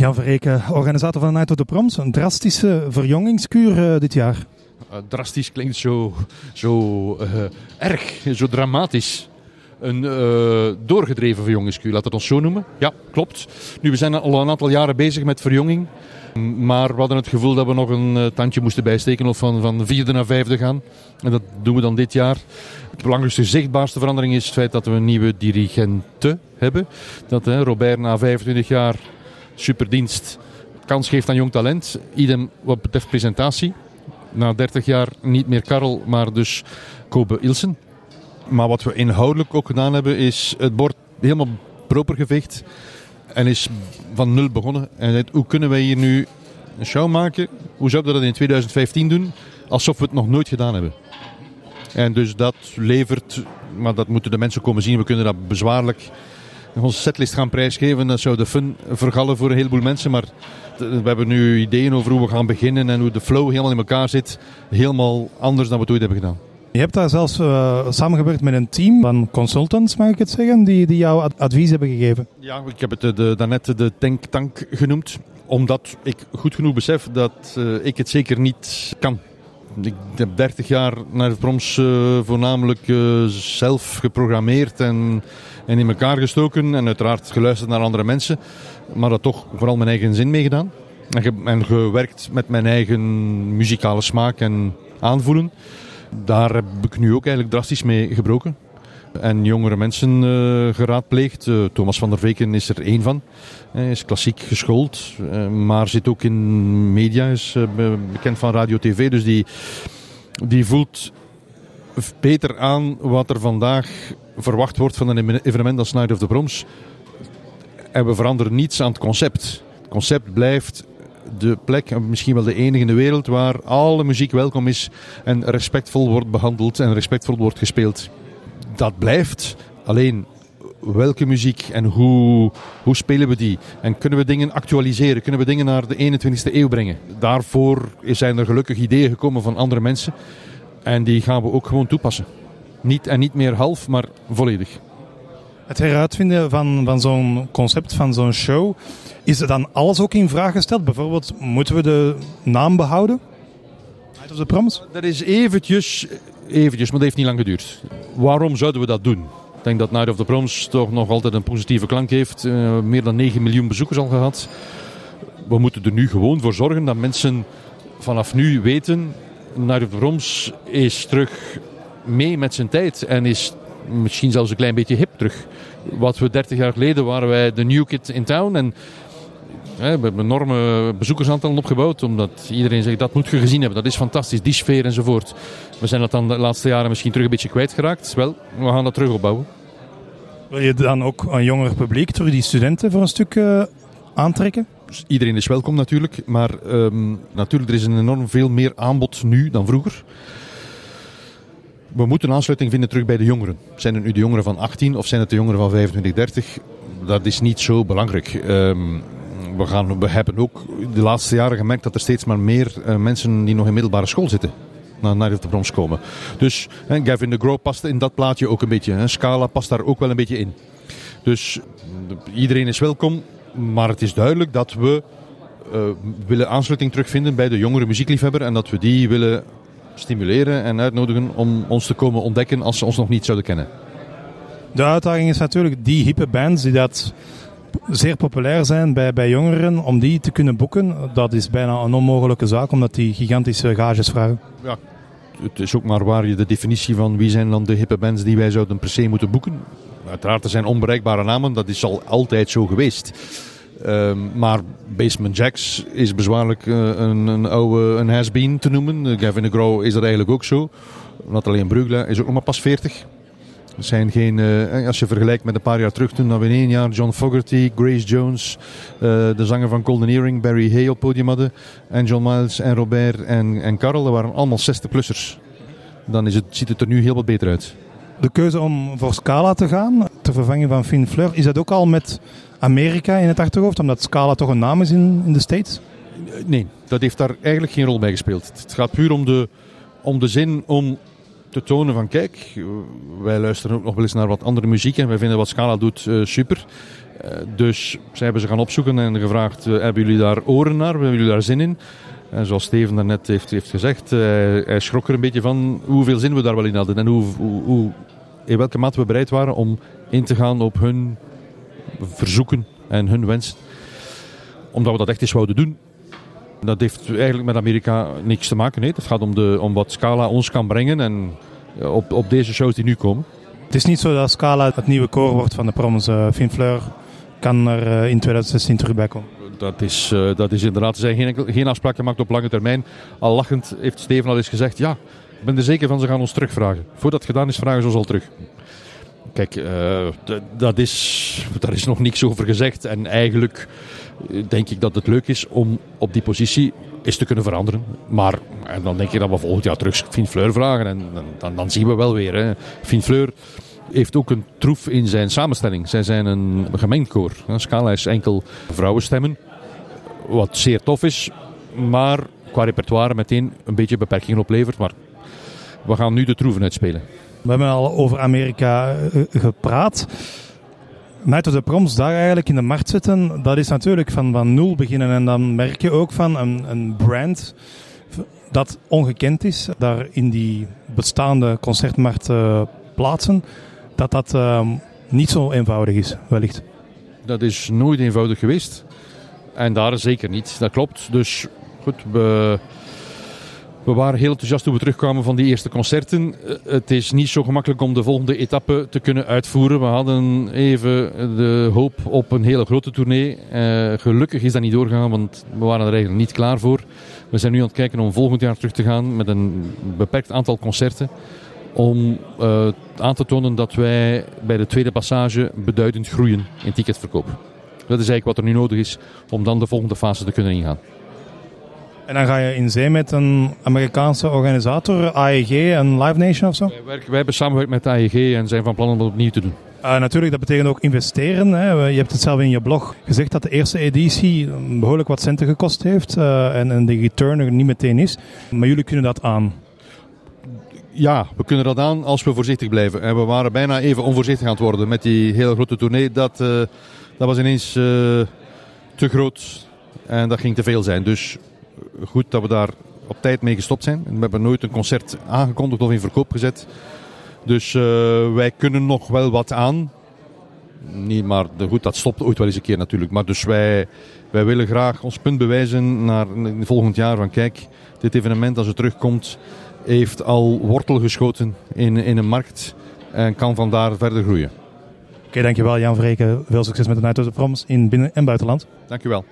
Jan Verreken, organisator van Night of the Proms. Een drastische verjongingskuur uh, dit jaar. Uh, drastisch klinkt zo, zo erg, zo dramatisch. Een doorgedreven verjongingskuur, laat het ons zo noemen. Ja, klopt. Nu, we zijn al een aantal jaren bezig met verjonging. Maar we hadden het gevoel dat we nog een tandje moesten bijsteken of van, van vierde naar vijfde gaan. En dat doen we dan dit jaar. De belangrijkste zichtbaarste verandering is het feit dat we een nieuwe dirigente hebben. Dat hè, Robert na 25 jaar superdienst kans geeft aan jong talent. Idem wat betreft presentatie. Na 30 jaar niet meer Karel, maar dus Kobe Ilsen. Maar wat we inhoudelijk ook gedaan hebben, is het bord helemaal proper geveegd. En is van nul begonnen. En hoe kunnen wij hier nu een show maken? Hoe zouden we dat in 2015 doen? Alsof we het nog nooit gedaan hebben. En dus dat levert, maar dat moeten de mensen komen zien. We kunnen dat bezwaarlijk onze setlist gaan prijsgeven. Dat zou de fun vergallen voor een heleboel mensen. Maar we hebben nu ideeën over hoe we gaan beginnen en hoe de flow helemaal in elkaar zit. Helemaal anders dan we het ooit hebben gedaan. Je hebt daar zelfs uh, samengewerkt met een team van consultants, mag ik het zeggen, die, die jou advies hebben gegeven. Ja, ik heb het de, de, daarnet de tank tank genoemd. Omdat ik goed genoeg besef dat uh, ik het zeker niet kan. Ik heb 30 jaar naar proms uh, voornamelijk zelf geprogrammeerd en en in elkaar gestoken en uiteraard geluisterd naar andere mensen, maar dat toch vooral mijn eigen zin meegedaan. En, en gewerkt met mijn eigen muzikale smaak en aanvoelen. Daar heb ik nu ook eigenlijk drastisch mee gebroken. En jongere mensen uh, geraadpleegd. Uh, Thomas van der Veken is er één van. Hij is klassiek geschoold, uh, maar zit ook in media, is bekend van radio tv. Dus die, die voelt beter aan wat er vandaag verwacht wordt van een evenement als Night of the Proms. En we veranderen niets aan het concept. Het concept blijft de plek, misschien wel de enige in de wereld, waar alle muziek welkom is en respectvol wordt behandeld en respectvol wordt gespeeld. Dat blijft. Alleen welke muziek en hoe, hoe spelen we die? En kunnen we dingen actualiseren? Kunnen we dingen naar de 21ste eeuw brengen? Daarvoor zijn er gelukkig ideeën gekomen van andere mensen. En die gaan we ook gewoon toepassen. Niet, en niet meer half, maar volledig. Het heruitvinden van, van zo'n concept, van zo'n show, is er dan alles ook in vraag gesteld? Bijvoorbeeld, moeten we de naam behouden? Of the Proms? Dat is eventjes, eventjes, maar dat heeft niet lang geduurd. Waarom zouden we dat doen? Ik denk dat Night of the Proms toch nog altijd een positieve klank heeft. Uh, meer dan 9 miljoen bezoekers al gehad. We moeten er nu gewoon voor zorgen dat mensen vanaf nu weten... Night of the Proms is terug mee met zijn tijd en is misschien zelfs een klein beetje hip terug. Wat we 30 jaar geleden waren wij de new kid in town en we hebben enorme bezoekersaantallen opgebouwd, omdat iedereen zegt dat moet je gezien hebben, dat is fantastisch, die sfeer enzovoort. We zijn dat dan de laatste jaren misschien terug een beetje kwijtgeraakt. Wel, we gaan dat terug opbouwen. Wil je dan ook een jonger publiek, terug die studenten voor een stuk uh, aantrekken? Dus iedereen is welkom natuurlijk, maar um, natuurlijk er is een enorm veel meer aanbod nu dan vroeger we moeten aansluiting vinden terug bij de jongeren. Zijn het nu de jongeren van 18 of zijn het de jongeren van 25, 30? Dat is niet zo belangrijk. Um, we, gaan, we hebben ook de laatste jaren gemerkt dat er steeds maar meer uh, mensen die nog in middelbare school zitten naar, naar de Broms komen. Dus Gavin de Grow past in dat plaatje ook een beetje. Scala past daar ook wel een beetje in. Dus iedereen is welkom, maar het is duidelijk dat we uh, willen aansluiting terugvinden bij de jongere muziekliefhebber en dat we die willen stimuleren en uitnodigen om ons te komen ontdekken als ze ons nog niet zouden kennen. De uitdaging is natuurlijk die hippe bands die dat zeer populair zijn bij, bij jongeren, om die te kunnen boeken. Dat is bijna een onmogelijke zaak, omdat die gigantische gages vragen. Ja, het is ook maar waar je de definitie van wie zijn dan de hippe bands die wij zouden per se moeten boeken. Uiteraard, er zijn onbereikbare namen, dat is al altijd zo geweest. Um, maar Basement Jacks is bezwaarlijk uh, een, een oude een has-been te noemen. Uh, Gavin DeGraw is dat eigenlijk ook zo. Nathalie Brugge is ook nog maar pas 40. Er zijn geen, uh, als je vergelijkt met een paar jaar terug, toen dat we in één jaar John Fogerty, Grace Jones, de zanger van Golden Earring, Barry Hay op podium hadden. En John Miles en Robert en, en Carl, dat waren allemaal 60-plussers. Dan is het, ziet het er nu heel wat beter uit. De keuze om voor Scala te gaan, ter vervanging van Finn Fleur, is dat ook al met Amerika in het achterhoofd, omdat Scala toch een naam is in, in de States? Nee, dat heeft daar eigenlijk geen rol bij gespeeld. Het gaat puur om de, om de zin om te tonen van kijk, wij luisteren ook nog wel eens naar wat andere muziek en wij vinden wat Scala doet uh, super. dus zij hebben ze gaan opzoeken en gevraagd, hebben jullie daar oren naar? Hebben jullie daar zin in? En zoals Steven daarnet heeft, heeft gezegd, hij schrok er een beetje van hoeveel zin we daar wel in hadden. En hoe, hoe, hoe, in welke mate we bereid waren om in te gaan op hun verzoeken en hun wensen. Omdat we dat echt eens zouden doen. Dat heeft eigenlijk met Amerika niks te maken. Nee. Het gaat om, de, om wat Scala ons kan brengen en op, op deze shows die nu komen. Het is niet zo dat Scala het nieuwe koor wordt van de proms. Uh, Fleur kan er uh, in 2016 terug bij komen. Dat is, uh, dat is inderdaad. Er zijn geen, geen afspraken gemaakt op lange termijn. Al lachend heeft Steven al eens gezegd: Ja, ik ben er zeker van, ze gaan ons terugvragen. Voordat het gedaan is, vragen ze ons al terug. Kijk, uh, dat is, daar is nog niks over gezegd. En eigenlijk denk ik dat het leuk is om op die positie eens te kunnen veranderen. Maar en dan denk ik dat we volgend jaar terug Fien Fleur vragen. En dan, dan zien we wel weer. Hè. Fleur heeft ook een troef in zijn samenstelling. Zij zijn een gemengd koor. Scala is enkel vrouwenstemmen. Wat zeer tof is. Maar qua repertoire meteen een beetje beperkingen oplevert. Maar we gaan nu de troeven uitspelen. We hebben al over Amerika eh, gepraat. Met de proms daar eigenlijk in de markt zitten, dat is natuurlijk van, van nul beginnen. En dan merk je ook van een, een brand dat ongekend is, daar in die bestaande concertmarkt uh, plaatsen, dat dat uh, niet zo eenvoudig is, wellicht. Dat is nooit eenvoudig geweest. En daar zeker niet, dat klopt. Dus goed, we we waren heel enthousiast toen we terugkwamen van die eerste concerten. Eh, het is niet zo gemakkelijk om de volgende etappe te kunnen uitvoeren. We hadden even de hoop op een hele grote tournee. Uh, gelukkig is dat niet doorgegaan, want we waren er eigenlijk niet klaar voor. We zijn nu aan het kijken om volgend jaar terug te gaan met een beperkt aantal concerten. Om uh, aan te tonen dat wij bij de tweede passage beduidend groeien in ticketverkoop. Dat is eigenlijk wat er nu nodig is om dan de volgende fase te kunnen ingaan. En dan ga je in zee met een Amerikaanse organisator, AEG en Live Nation of zo? Wij, werken, wij hebben samengewerkt met AEG en zijn van plan om dat opnieuw te doen. Uh, natuurlijk, dat betekent ook investeren. Hè. Je hebt het zelf in je blog gezegd dat de eerste editie behoorlijk wat centen gekost heeft uh, en, en de return er niet meteen is. Maar jullie kunnen dat aan. Ja, we kunnen dat aan als we voorzichtig blijven. En we waren bijna even onvoorzichtig aan het worden met die hele grote tournee. Dat, uh, dat was ineens te groot en dat ging te veel zijn. Dus goed dat we daar op tijd mee gestopt zijn. We hebben nooit een concert aangekondigd of in verkoop gezet. Dus uh, wij kunnen nog wel wat aan. Niet, maar de, goed, dat stopt ooit wel eens een keer natuurlijk. Maar dus wij, wij willen graag ons punt bewijzen naar volgend jaar. Van kijk, dit evenement als het terugkomt, heeft al wortel geschoten in, in een markt. En kan vandaar verder groeien. Oké, okay, dankjewel Jan Vreken. Veel succes met de Night of the Proms in binnen- en buitenland. Dankjewel.